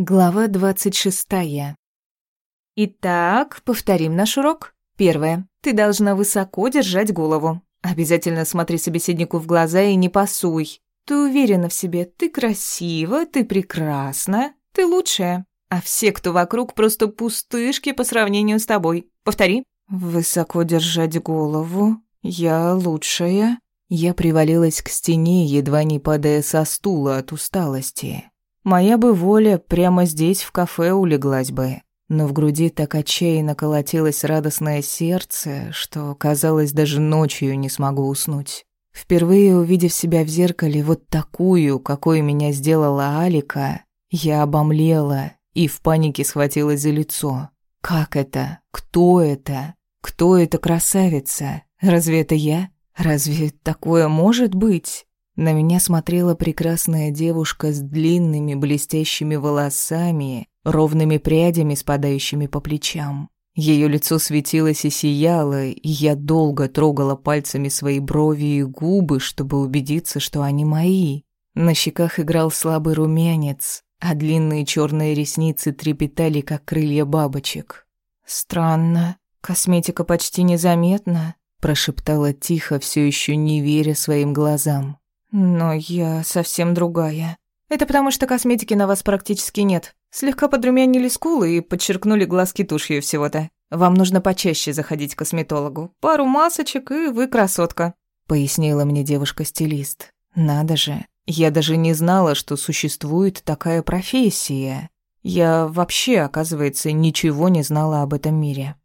Глава двадцать шестая. Итак, повторим наш урок. Первое. Ты должна высоко держать голову. Обязательно смотри собеседнику в глаза и не пасуй. Ты уверена в себе, ты красива, ты прекрасна, ты лучшая. А все, кто вокруг, просто пустышки по сравнению с тобой. Повтори. Высоко держать голову. Я лучшая. Я привалилась к стене, едва не падая со стула от усталости. Моя бы воля прямо здесь, в кафе, улеглась бы. Но в груди так отчаянно колотилось радостное сердце, что, казалось, даже ночью не смогу уснуть. Впервые увидев себя в зеркале вот такую, какой меня сделала Алика, я обомлела и в панике схватилась за лицо. Как это? Кто это? Кто эта красавица? Разве это я? Разве такое может быть? На меня смотрела прекрасная девушка с длинными блестящими волосами, ровными прядями, спадающими по плечам. Ее лицо светилось и сияло, и я долго трогала пальцами свои брови и губы, чтобы убедиться, что они мои. На щеках играл слабый румянец, а длинные черные ресницы трепетали, как крылья бабочек. «Странно, косметика почти незаметна», — прошептала тихо, все еще не веря своим глазам. Но я совсем другая. Это потому, что косметики на вас практически нет. Слегка подрумянили скулы и подчеркнули глазки тушью всего-то. Вам нужно почаще заходить к косметологу. Пару масочек, и вы красотка», — пояснила мне девушка-стилист. «Надо же, я даже не знала, что существует такая профессия. Я вообще, оказывается, ничего не знала об этом мире».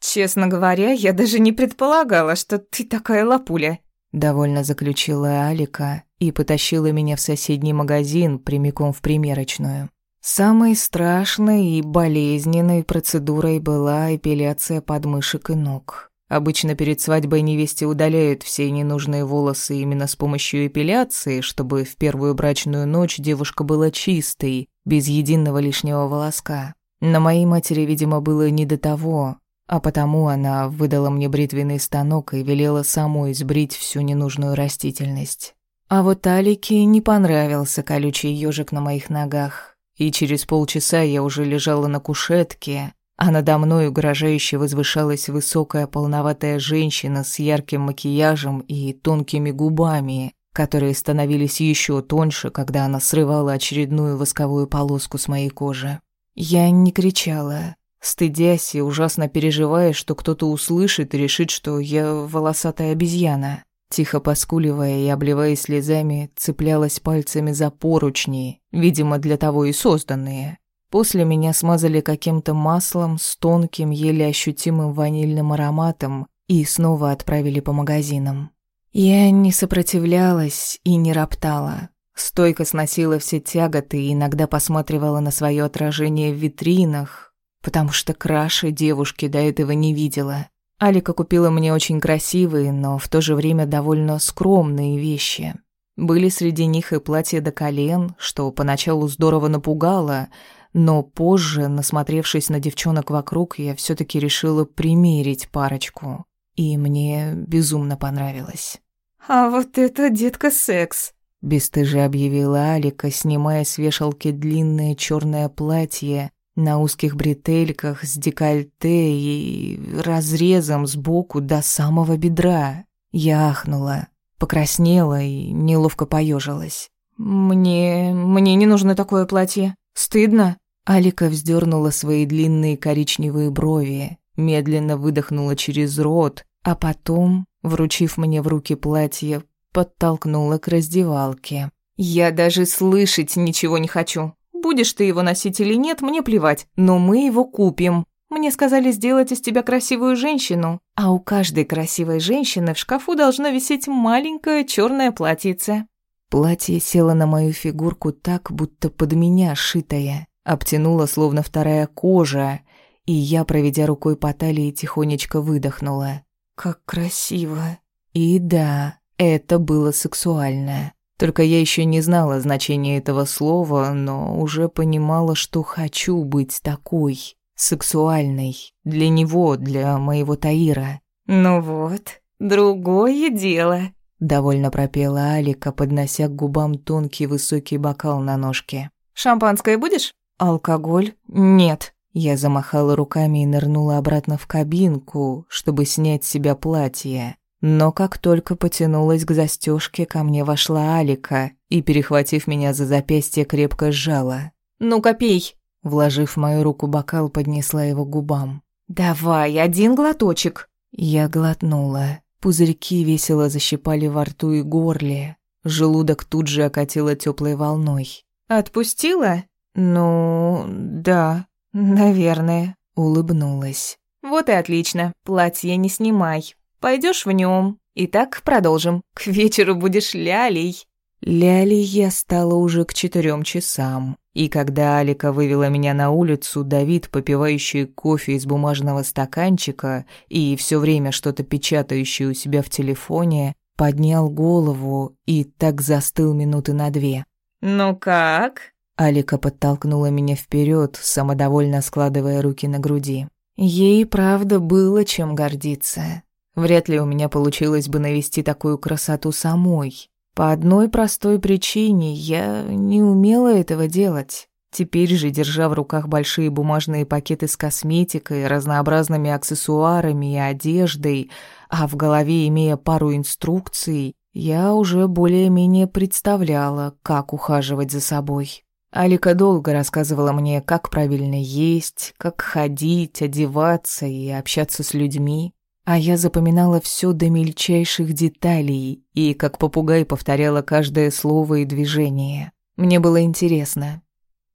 «Честно говоря, я даже не предполагала, что ты такая лапуля», Довольно заключила Алика и потащила меня в соседний магазин прямиком в примерочную. Самой страшной и болезненной процедурой была эпиляция подмышек и ног. Обычно перед свадьбой невесте удаляют все ненужные волосы именно с помощью эпиляции, чтобы в первую брачную ночь девушка была чистой, без единого лишнего волоска. На моей матери, видимо, было не до того, а потому она выдала мне бритвенный станок и велела самой сбрить всю ненужную растительность. А вот Алике не понравился колючий ежик на моих ногах, и через полчаса я уже лежала на кушетке, а надо мной угрожающе возвышалась высокая полноватая женщина с ярким макияжем и тонкими губами, которые становились еще тоньше, когда она срывала очередную восковую полоску с моей кожи. Я не кричала, стыдясь и ужасно переживая, что кто-то услышит и решит, что я волосатая обезьяна. Тихо поскуливая и обливаясь слезами, цеплялась пальцами за поручни, видимо, для того и созданные. После меня смазали каким-то маслом с тонким, еле ощутимым ванильным ароматом и снова отправили по магазинам. Я не сопротивлялась и не роптала. Стойко сносила все тяготы и иногда посматривала на свое отражение в витринах, потому что краше девушки до этого не видела. Алика купила мне очень красивые, но в то же время довольно скромные вещи. Были среди них и платья до колен, что поначалу здорово напугало, но позже, насмотревшись на девчонок вокруг, я все таки решила примерить парочку. И мне безумно понравилось. «А вот это, детка, секс!» Бесстыже объявила Алика, снимая с вешалки длинное черное платье на узких бретельках с декольте и разрезом сбоку до самого бедра. Я ахнула, покраснела и неловко поежилась. «Мне... мне не нужно такое платье. Стыдно?» Алика вздернула свои длинные коричневые брови, медленно выдохнула через рот, а потом, вручив мне в руки платье, подтолкнула к раздевалке. «Я даже слышать ничего не хочу. Будешь ты его носить или нет, мне плевать, но мы его купим. Мне сказали сделать из тебя красивую женщину, а у каждой красивой женщины в шкафу должно висеть маленькое черное платьице». Платье село на мою фигурку так, будто под меня шитое, обтянуло словно вторая кожа, и я, проведя рукой по талии, тихонечко выдохнула. «Как красиво!» И да, это было сексуально. Только я еще не знала значения этого слова, но уже понимала, что хочу быть такой, сексуальной, для него, для моего Таира. «Ну вот, другое дело», — довольно пропела Алика, поднося к губам тонкий высокий бокал на ножке. «Шампанское будешь?» Алкоголь? Нет. Я замахала руками и нырнула обратно в кабинку, чтобы снять с себя платье. Но как только потянулась к застежке, ко мне вошла Алика и, перехватив меня за запястье, крепко сжала. «Ну-ка, пей!» Вложив в мою руку бокал, поднесла его к губам. «Давай, один глоточек!» Я глотнула. Пузырьки весело защипали во рту и горле. Желудок тут же окатило теплой волной. «Отпустила?» «Ну, да, наверное», — улыбнулась. «Вот и отлично. Платье не снимай. Пойдешь в нем. Итак, продолжим. К вечеру будешь лялей». Лялей я стала уже к четырем часам. И когда Алика вывела меня на улицу, Давид, попивающий кофе из бумажного стаканчика и все время что-то печатающий у себя в телефоне, поднял голову и так застыл минуты на две. «Ну как?» Алика подтолкнула меня вперед, самодовольно складывая руки на груди. Ей, правда, было чем гордиться. Вряд ли у меня получилось бы навести такую красоту самой. По одной простой причине я не умела этого делать. Теперь же, держа в руках большие бумажные пакеты с косметикой, разнообразными аксессуарами и одеждой, а в голове имея пару инструкций, я уже более-менее представляла, как ухаживать за собой. Алика долго рассказывала мне, как правильно есть, как ходить, одеваться и общаться с людьми. А я запоминала все до мельчайших деталей и, как попугай, повторяла каждое слово и движение. Мне было интересно.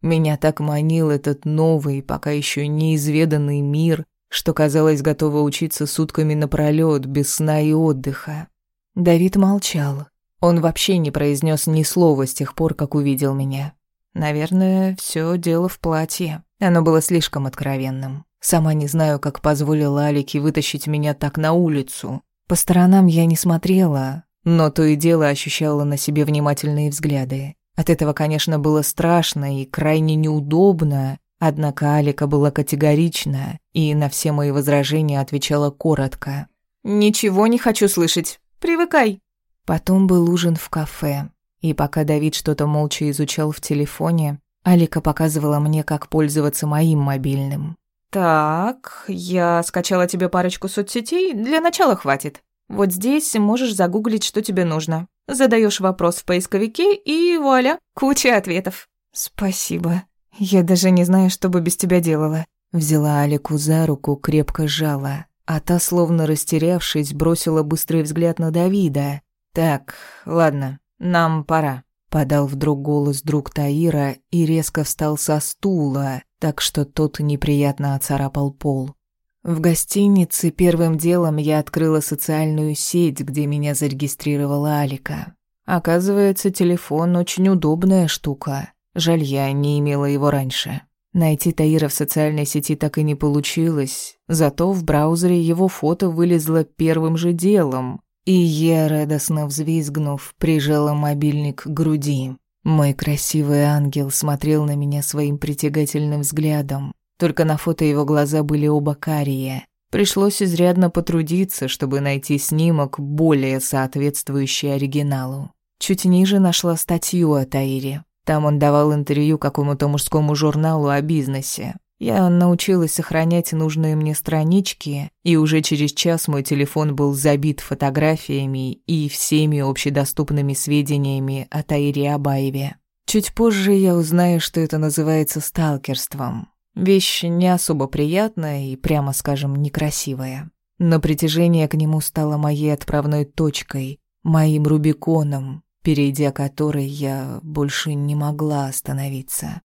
Меня так манил этот новый, пока еще неизведанный мир, что, казалось, готова учиться сутками напролёт, без сна и отдыха. Давид молчал. Он вообще не произнес ни слова с тех пор, как увидел меня. Наверное, все дело в платье. Оно было слишком откровенным. Сама не знаю, как позволила Алике вытащить меня так на улицу. По сторонам я не смотрела, но то и дело ощущала на себе внимательные взгляды. От этого, конечно, было страшно и крайне неудобно, однако Алика была категорична и на все мои возражения отвечала коротко. «Ничего не хочу слышать. Привыкай». Потом был ужин в кафе. И пока Давид что-то молча изучал в телефоне, Алика показывала мне, как пользоваться моим мобильным. «Так, я скачала тебе парочку соцсетей, для начала хватит. Вот здесь можешь загуглить, что тебе нужно. Задаешь вопрос в поисковике, и вуаля, куча ответов». «Спасибо. Я даже не знаю, что бы без тебя делала». Взяла Алику за руку, крепко сжала, а та, словно растерявшись, бросила быстрый взгляд на Давида. «Так, ладно, «Нам пора», — подал вдруг голос друг Таира и резко встал со стула, так что тот неприятно оцарапал пол. В гостинице первым делом я открыла социальную сеть, где меня зарегистрировала Алика. Оказывается, телефон очень удобная штука. Жаль, я не имела его раньше. Найти Таира в социальной сети так и не получилось, зато в браузере его фото вылезло первым же делом, и я, радостно взвизгнув, прижала мобильник к груди. Мой красивый ангел смотрел на меня своим притягательным взглядом. Только на фото его глаза были оба карие. Пришлось изрядно потрудиться, чтобы найти снимок, более соответствующий оригиналу. Чуть ниже нашла статью о Таире. Там он давал интервью какому-то мужскому журналу о бизнесе. Я научилась сохранять нужные мне странички, и уже через час мой телефон был забит фотографиями и всеми общедоступными сведениями о Таире Абаеве. Чуть позже я узнаю, что это называется сталкерством. Вещь не особо приятная и, прямо скажем, некрасивая. Но притяжение к нему стало моей отправной точкой, моим Рубиконом, перейдя который я больше не могла остановиться.